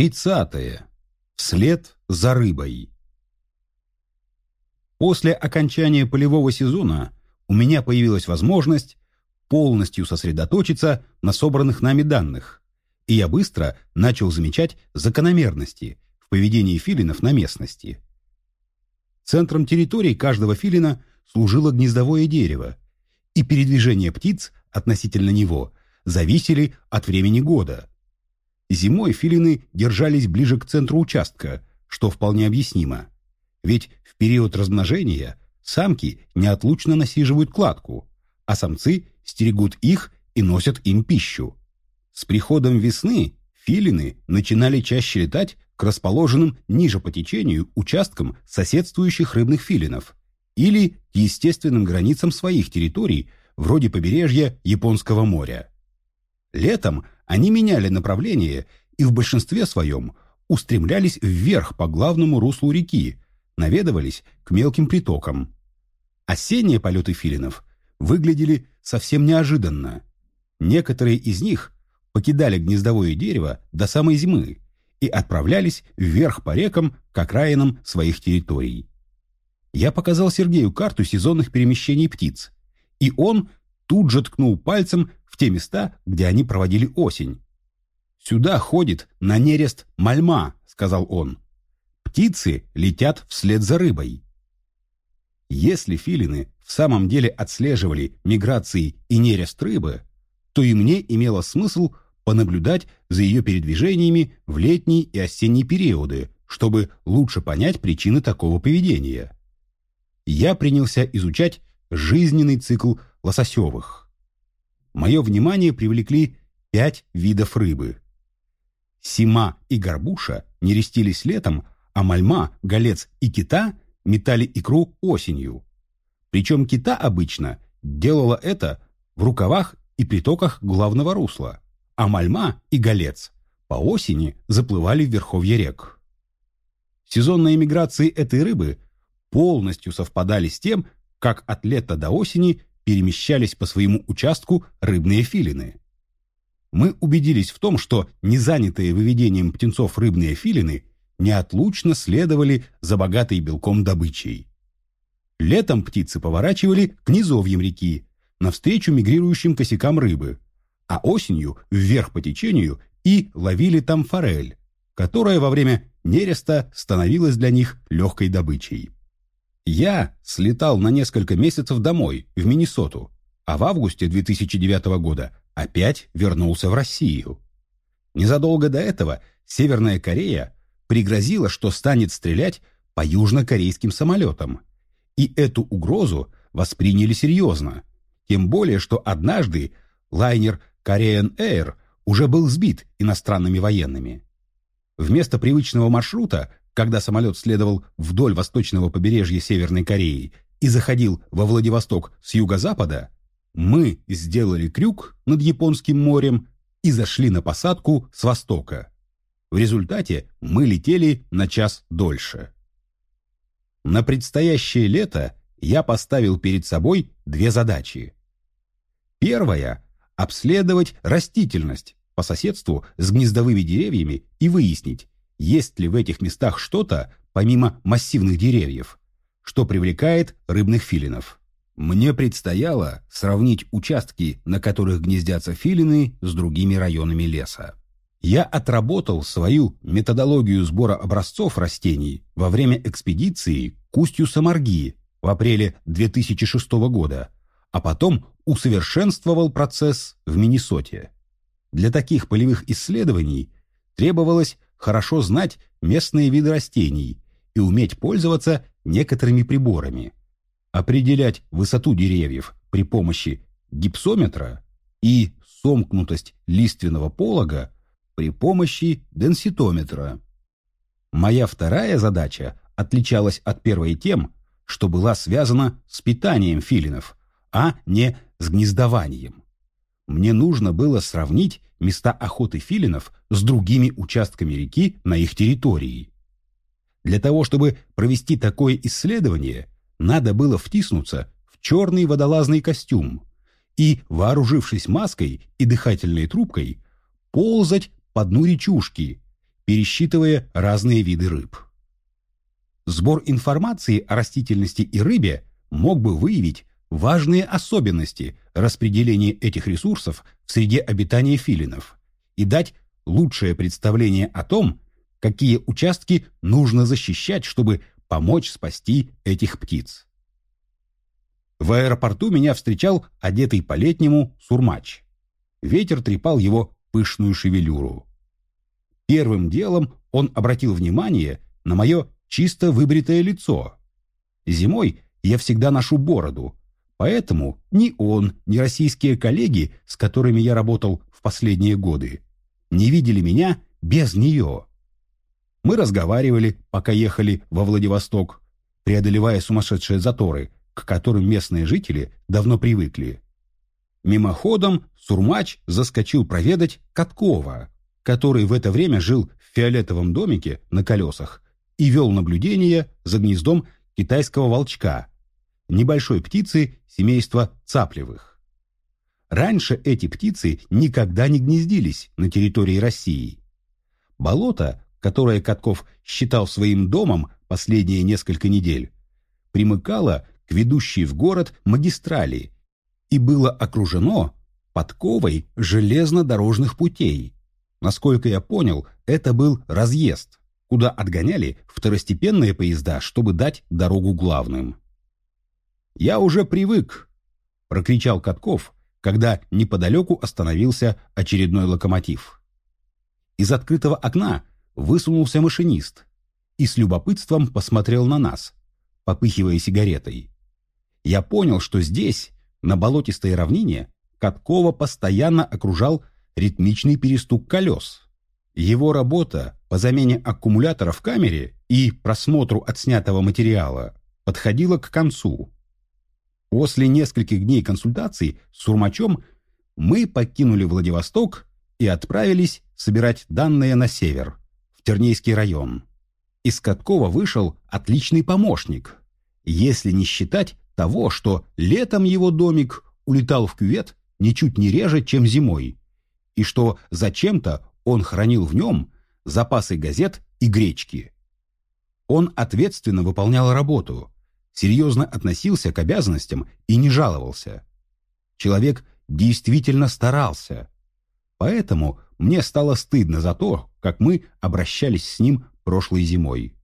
Тридцатое. Вслед за рыбой. После окончания полевого сезона у меня появилась возможность полностью сосредоточиться на собранных нами данных, и я быстро начал замечать закономерности в поведении филинов на местности. Центром территории каждого филина служило гнездовое дерево, и передвижение птиц относительно него зависели от времени года. Зимой филины держались ближе к центру участка, что вполне объяснимо. Ведь в период размножения самки неотлучно насиживают кладку, а самцы стерегут их и носят им пищу. С приходом весны филины начинали чаще летать к расположенным ниже по течению участкам соседствующих рыбных филинов или к естественным границам своих территорий, вроде побережья Японского моря. Летом они меняли направление и в большинстве своем устремлялись вверх по главному руслу реки, наведывались к мелким притокам. Осенние полеты филинов выглядели совсем неожиданно. Некоторые из них покидали гнездовое дерево до самой зимы и отправлялись вверх по рекам к окраинам своих территорий. Я показал Сергею карту сезонных перемещений птиц, и он тут же ткнул пальцем в те места, где они проводили осень. «Сюда ходит на нерест мальма», — сказал он. «Птицы летят вслед за рыбой». Если филины в самом деле отслеживали миграции и нерест рыбы, то и мне имело смысл понаблюдать за ее передвижениями в летний и осенний периоды, чтобы лучше понять причины такого поведения. Я принялся изучать жизненный цикл лососевых. Мое внимание привлекли пять видов рыбы. Сима и горбуша нерестились летом, а мальма, голец и кита метали икру осенью. Причем кита обычно делала это в рукавах и притоках главного русла, а мальма и голец по осени заплывали в верховье рек. Сезонные миграции этой рыбы полностью совпадали с тем, как от лета до осени перемещались по своему участку рыбные филины. Мы убедились в том, что незанятые выведением птенцов рыбные филины неотлучно следовали за богатой белком добычей. Летом птицы поворачивали к низовьям реки, навстречу мигрирующим косякам рыбы, а осенью вверх по течению и ловили там форель, которая во время нереста становилась для них легкой добычей. Я слетал на несколько месяцев домой, в Миннесоту, а в августе 2009 года опять вернулся в Россию. Незадолго до этого Северная Корея пригрозила, что станет стрелять по южнокорейским самолетам. И эту угрозу восприняли серьезно. Тем более, что однажды лайнер Korean Air уже был сбит иностранными военными. Вместо привычного маршрута когда самолет следовал вдоль восточного побережья Северной Кореи и заходил во Владивосток с юго-запада, мы сделали крюк над Японским морем и зашли на посадку с востока. В результате мы летели на час дольше. На предстоящее лето я поставил перед собой две задачи. Первая – обследовать растительность по соседству с гнездовыми деревьями и выяснить, есть ли в этих местах что-то, помимо массивных деревьев, что привлекает рыбных филинов. Мне предстояло сравнить участки, на которых гнездятся филины, с другими районами леса. Я отработал свою методологию сбора образцов растений во время экспедиции к устью Самарги в апреле 2006 года, а потом усовершенствовал процесс в Миннесоте. Для таких полевых исследований требовалось хорошо знать местные виды растений и уметь пользоваться некоторыми приборами. Определять высоту деревьев при помощи гипсометра и сомкнутость лиственного полога при помощи денситометра. Моя вторая задача отличалась от первой тем, что была связана с питанием филинов, а не с гнездованием. Мне нужно было сравнить места охоты филинов с другими участками реки на их территории. Для того, чтобы провести такое исследование, надо было втиснуться в черный водолазный костюм и, вооружившись маской и дыхательной трубкой, ползать по дну речушки, пересчитывая разные виды рыб. Сбор информации о растительности и рыбе мог бы выявить важные особенности распределения этих ресурсов в среде обитания филинов и дать лучшее представление о том, какие участки нужно защищать, чтобы помочь спасти этих птиц. В аэропорту меня встречал одетый по-летнему сурмач. Ветер трепал его пышную шевелюру. Первым делом он обратил внимание на мое чисто выбритое лицо. Зимой я всегда ношу бороду, поэтому ни он, ни российские коллеги, с которыми я работал в последние годы, не видели меня без нее. Мы разговаривали, пока ехали во Владивосток, преодолевая сумасшедшие заторы, к которым местные жители давно привыкли. Мимоходом Сурмач заскочил проведать Каткова, который в это время жил в фиолетовом домике на колесах и вел наблюдение за гнездом китайского волчка, небольшой птицы семейства цаплевых. Раньше эти птицы никогда не гнездились на территории России. Болото, которое Катков считал своим домом последние несколько недель, примыкало к ведущей в город магистрали и было окружено подковой железнодорожных путей. Насколько я понял, это был разъезд, куда отгоняли второстепенные поезда, чтобы дать дорогу главным. «Я уже привык!» — прокричал Катков, когда неподалеку остановился очередной локомотив. Из открытого окна высунулся машинист и с любопытством посмотрел на нас, попыхивая сигаретой. Я понял, что здесь, на болотистой равнине, Каткова постоянно окружал ритмичный перестук колес. Его работа по замене аккумулятора в камере и просмотру отснятого материала подходила к концу. После нескольких дней консультаций с Сурмачом мы покинули Владивосток и отправились собирать данные на север, в Тернейский район. Из Каткова вышел отличный помощник, если не считать того, что летом его домик улетал в кювет ничуть не реже, чем зимой, и что зачем-то он хранил в нем запасы газет и гречки. Он ответственно выполнял работу, серьезно относился к обязанностям и не жаловался. Человек действительно старался. Поэтому мне стало стыдно за то, как мы обращались с ним прошлой зимой.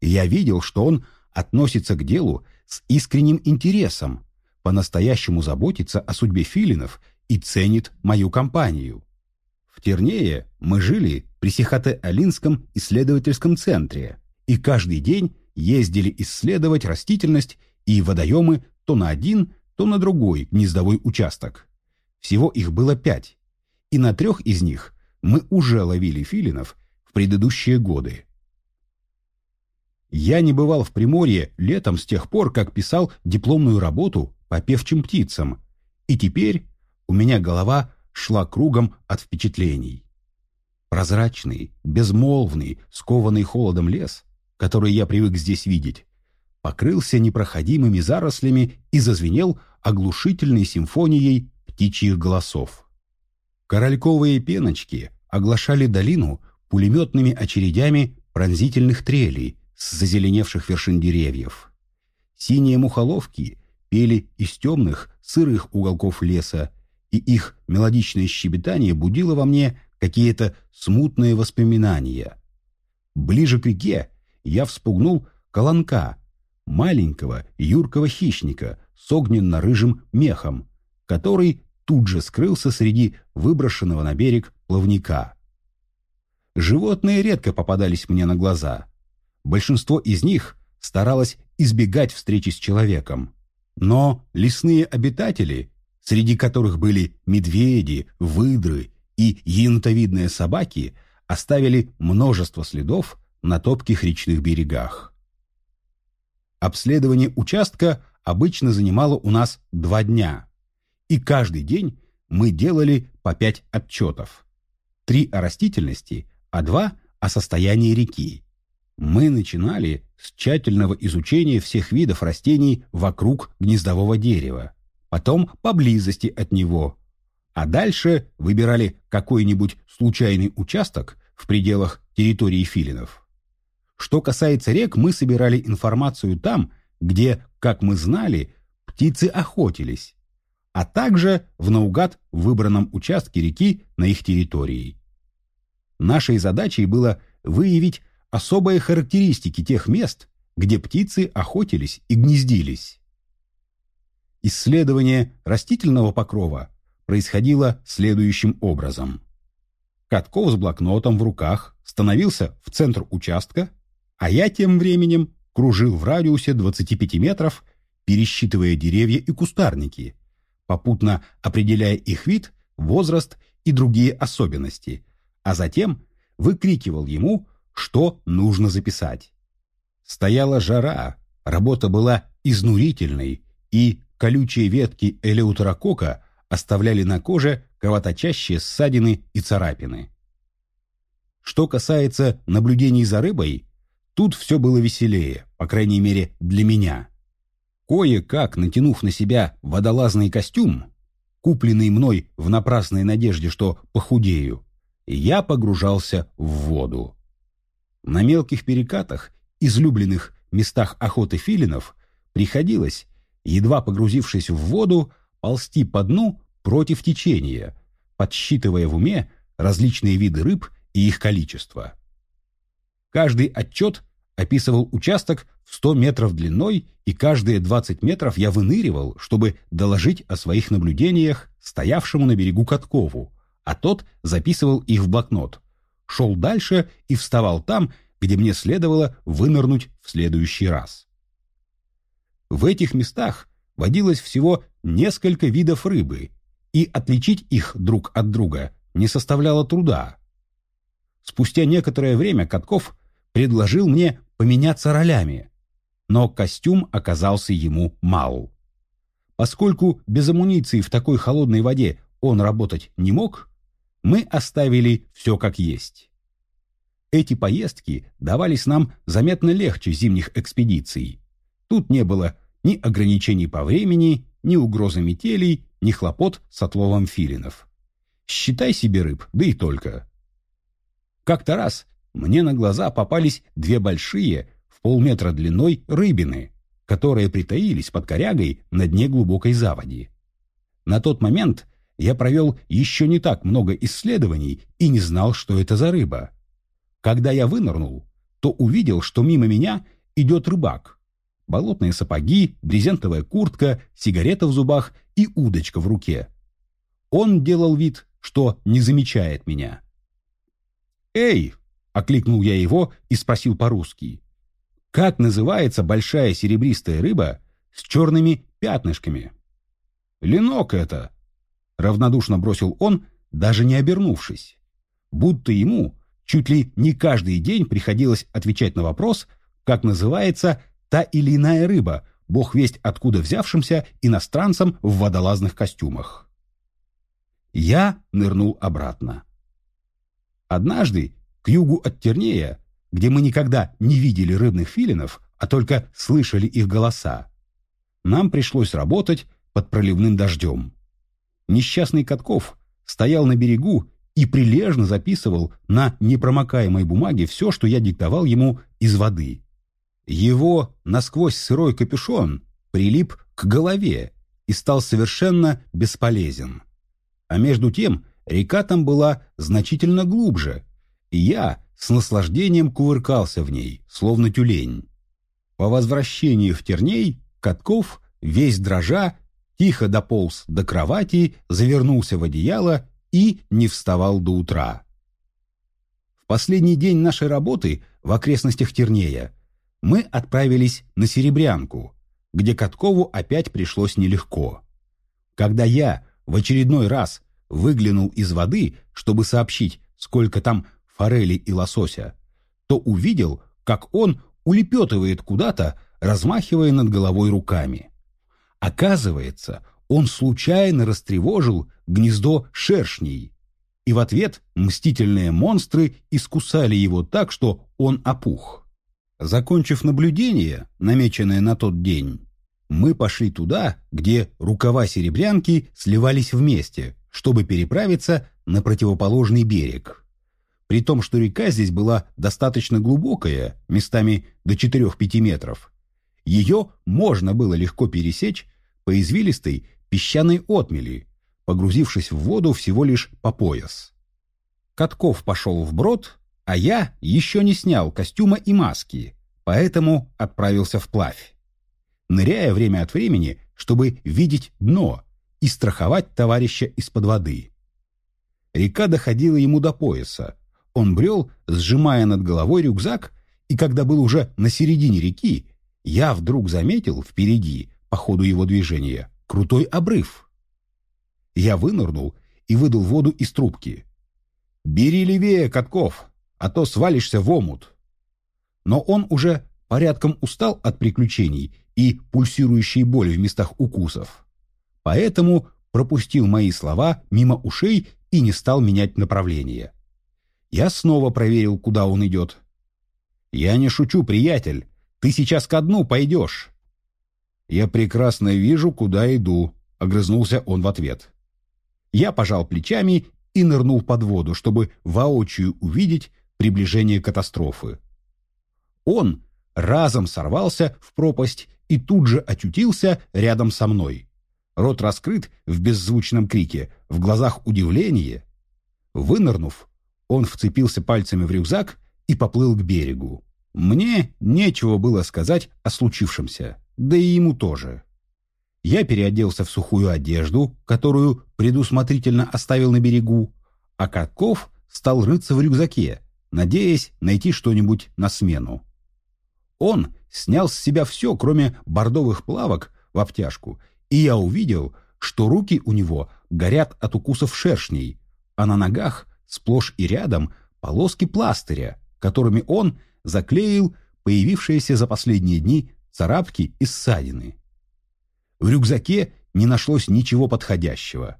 Я видел, что он относится к делу с искренним интересом, по-настоящему заботится о судьбе филинов и ценит мою компанию. В Тернее мы жили при Сихоте-Алинском исследовательском центре и каждый день ездили исследовать растительность и водоемы то на один, то на другой гнездовой участок. Всего их было пять, и на трех из них мы уже ловили филинов в предыдущие годы. Я не бывал в Приморье летом с тех пор, как писал дипломную работу по певчим птицам, и теперь у меня голова шла кругом от впечатлений. Прозрачный, безмолвный, скованный холодом лес, который я привык здесь видеть, покрылся непроходимыми зарослями и зазвенел оглушительной симфонией птичьих голосов. Корольковые пеночки оглашали долину пулеметными очередями пронзительных трелей с зазеленевших вершин деревьев. Синие мухоловки пели из темных, сырых уголков леса, и их мелодичное щебетание будило во мне какие-то смутные воспоминания. Ближе к реке я вспугнул колонка, маленького юркого хищника с огненно-рыжим мехом, который тут же скрылся среди выброшенного на берег плавника. Животные редко попадались мне на глаза. Большинство из них старалось избегать встречи с человеком. Но лесные обитатели, среди которых были медведи, выдры и енотовидные собаки, оставили множество следов на топких речных берегах. Обследование участка обычно занимало у нас два дня, и каждый день мы делали по пять отчетов. Три о растительности, а два о состоянии реки. Мы начинали с тщательного изучения всех видов растений вокруг гнездового дерева, потом поблизости от него, а дальше выбирали какой-нибудь случайный участок, в пределах территории филинов. Что касается рек, мы собирали информацию там, где, как мы знали, птицы охотились, а также в наугад выбранном участке реки на их территории. Нашей задачей было выявить особые характеристики тех мест, где птицы охотились и гнездились. Исследование растительного покрова происходило следующим образом. Катков с блокнотом в руках становился в центр участка, а я тем временем кружил в радиусе 25 метров, пересчитывая деревья и кустарники, попутно определяя их вид, возраст и другие особенности, а затем выкрикивал ему, что нужно записать. Стояла жара, работа была изнурительной, и колючие ветки элеутерокока оставляли на коже кровоточащие ссадины и царапины. Что касается наблюдений за рыбой, тут все было веселее, по крайней мере для меня. Кое-как, натянув на себя водолазный костюм, купленный мной в напрасной надежде, что похудею, я погружался в воду. На мелких перекатах, излюбленных местах охоты филинов, приходилось, едва погрузившись в воду, ползти по дну против течения, подсчитывая в уме различные виды рыб и их количество. Каждый отчет описывал участок в 100 метров длиной, и каждые 20 метров я выныривал, чтобы доложить о своих наблюдениях стоявшему на берегу Каткову, а тот записывал их в блокнот, шел дальше и вставал там, где мне следовало вынырнуть в следующий раз. В этих местах водилось всего несколько видов рыбы, и отличить их друг от друга не составляло труда. Спустя некоторое время Катков предложил мне поменяться ролями, но костюм оказался ему мал. Поскольку без амуниции в такой холодной воде он работать не мог, мы оставили все как есть. Эти поездки давались нам заметно легче зимних экспедиций. Тут не было ни ограничений по времени, ни угрозы метелей, ни хлопот с отловом филинов. Считай себе рыб, да и только. Как-то раз мне на глаза попались две большие, в полметра длиной, рыбины, которые притаились под корягой на дне глубокой заводи. На тот момент я провел еще не так много исследований и не знал, что это за рыба. Когда я вынырнул, то увидел, что мимо меня идет рыбак. Болотные сапоги, брезентовая куртка, сигарета в зубах и удочка в руке. Он делал вид, что не замечает меня. «Эй!» — окликнул я его и спросил по-русски. «Как называется большая серебристая рыба с черными пятнышками?» «Ленок это!» — равнодушно бросил он, даже не обернувшись. Будто ему чуть ли не каждый день приходилось отвечать на вопрос, как называется та или иная рыба, бог весть откуда взявшимся иностранцам в водолазных костюмах. Я нырнул обратно. Однажды, к югу от Тернея, где мы никогда не видели рыбных филинов, а только слышали их голоса, нам пришлось работать под проливным дождем. Несчастный Катков стоял на берегу и прилежно записывал на непромокаемой бумаге все, что я диктовал ему из воды. Его насквозь сырой капюшон прилип к голове и стал совершенно бесполезен. А между тем река там была значительно глубже, и я с наслаждением кувыркался в ней, словно тюлень. По возвращении в Терней Катков, весь дрожа, тихо дополз до кровати, завернулся в одеяло и не вставал до утра. В последний день нашей работы в окрестностях Тернея мы отправились на Серебрянку, где Каткову опять пришлось нелегко. Когда я в очередной раз выглянул из воды, чтобы сообщить, сколько там форели и лосося, то увидел, как он улепетывает куда-то, размахивая над головой руками. Оказывается, он случайно растревожил гнездо шершней, и в ответ мстительные монстры искусали его так, что он опух. Закончив наблюдение, намеченное на тот день, мы пошли туда, где рукава серебрянки сливались вместе, чтобы переправиться на противоположный берег. При том, что река здесь была достаточно глубокая, местами до 4-5 метров, ее можно было легко пересечь по извилистой песчаной отмели, погрузившись в воду всего лишь по пояс. Катков пошел вброд, а я еще не снял костюма и маски, поэтому отправился вплавь. Ныряя время от времени, чтобы видеть дно и страховать товарища из-под воды. Река доходила ему до пояса. Он брел, сжимая над головой рюкзак, и когда был уже на середине реки, я вдруг заметил впереди, по ходу его движения, крутой обрыв. Я вынырнул и выдал воду из трубки. «Бери левее, Катков, а то свалишься в омут». Но он уже порядком устал от приключений и пульсирующей боли в местах укусов. Поэтому пропустил мои слова мимо ушей и не стал менять направление. Я снова проверил, куда он идет. «Я не шучу, приятель. Ты сейчас ко дну пойдешь». «Я прекрасно вижу, куда иду», — огрызнулся он в ответ. Я пожал плечами и нырнул под воду, чтобы воочию увидеть приближение катастрофы. Он разом сорвался в пропасть и тут же очутился рядом со мной. Рот раскрыт в беззвучном крике, в глазах удивление. Вынырнув, он вцепился пальцами в рюкзак и поплыл к берегу. Мне нечего было сказать о случившемся, да и ему тоже. Я переоделся в сухую одежду, которую предусмотрительно оставил на берегу, а Катков стал рыться в рюкзаке, надеясь найти что-нибудь на смену. Он снял с себя все, кроме бордовых плавок в обтяжку, и я увидел, что руки у него горят от укусов шершней, а на ногах сплошь и рядом полоски пластыря, которыми он заклеил появившиеся за последние дни царапки и ссадины. В рюкзаке не нашлось ничего подходящего,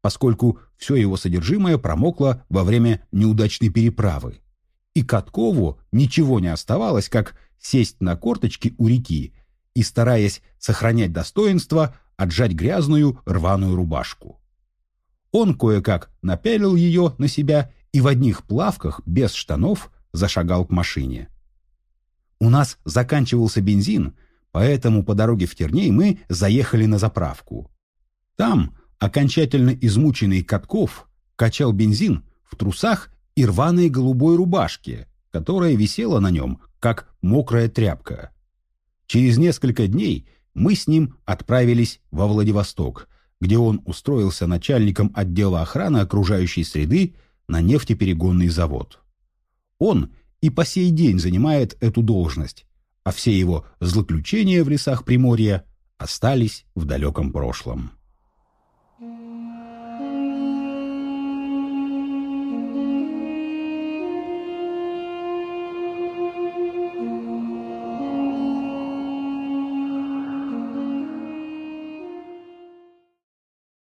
поскольку все его содержимое промокло во время неудачной переправы. И Каткову ничего не оставалось, как сесть на корточки у реки и, стараясь сохранять достоинство, отжать грязную рваную рубашку. Он кое-как напялил ее на себя и в одних плавках, без штанов, зашагал к машине. У нас заканчивался бензин, поэтому по дороге в Терней мы заехали на заправку. Там окончательно измученный Катков качал бензин в трусах и рваной голубой рубашке, которая висела на нем, как мокрая тряпка. Через несколько дней мы с ним отправились во Владивосток, где он устроился начальником отдела охраны окружающей среды на нефтеперегонный завод. Он и по сей день занимает эту должность, а все его злоключения в лесах Приморья остались в далеком прошлом.